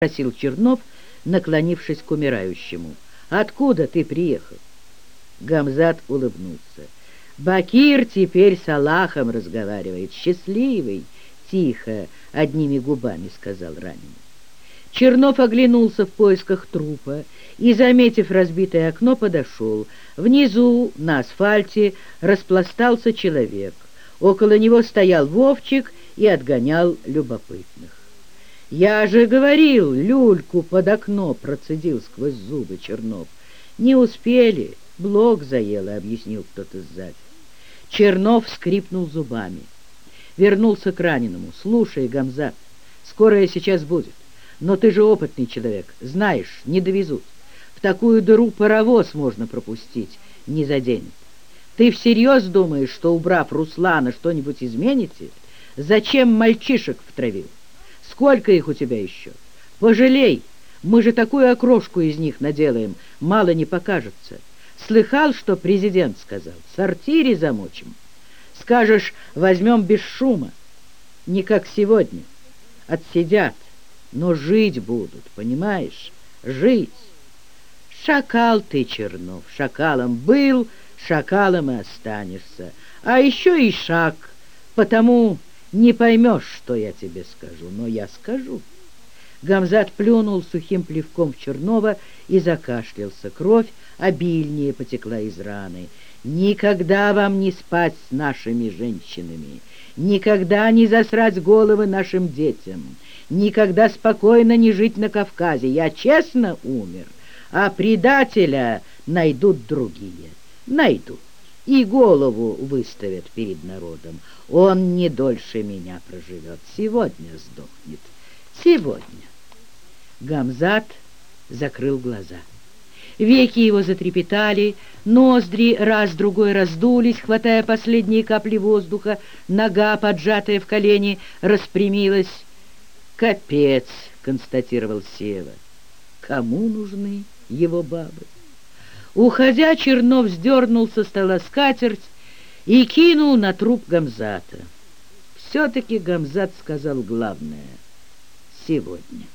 спросил Чернов, наклонившись к умирающему. «Откуда ты приехал?» Гамзат улыбнулся. «Бакир теперь с Аллахом разговаривает, счастливый!» «Тихо, одними губами», — сказал раненый. Чернов оглянулся в поисках трупа и, заметив разбитое окно, подошел. Внизу, на асфальте, распластался человек. Около него стоял Вовчик и отгонял любопытных. «Я же говорил, люльку под окно!» — процедил сквозь зубы Чернов. «Не успели, блок заело», — объяснил кто-то сзади. Чернов скрипнул зубами. Вернулся к раненому. «Слушай, Гамзат, скорая сейчас будет. Но ты же опытный человек, знаешь, не довезут. В такую дыру паровоз можно пропустить, не заденет. Ты всерьез думаешь, что, убрав Руслана, что-нибудь измените? Зачем мальчишек втравил?» Сколько их у тебя еще? Пожалей, мы же такую окрошку из них наделаем, мало не покажется. Слыхал, что президент сказал? В сортире замочим. Скажешь, возьмем без шума. Не как сегодня. Отсидят, но жить будут, понимаешь? Жить. Шакал ты, Чернов, шакалом был, шакалом и останешься. А еще и шаг, потому не поймешь, что я тебе скажу, но я скажу. Гамзат плюнул сухим плевком в Чернова и закашлялся. Кровь обильнее потекла из раны. «Никогда вам не спать с нашими женщинами, никогда не засрать головы нашим детям, никогда спокойно не жить на Кавказе. Я честно умер, а предателя найдут другие. Найдут и голову выставят перед народом. Он не дольше меня проживет. Сегодня сдохнет. Сегодня. Гамзат закрыл глаза. Веки его затрепетали, ноздри раз-другой раздулись, хватая последние капли воздуха, нога, поджатая в колени, распрямилась. «Капец!» — констатировал Сева. «Кому нужны его бабы?» Уходя, Чернов сдернул со стола скатерть и кинул на труп Гамзата. Все-таки Гамзат сказал главное — сегодня.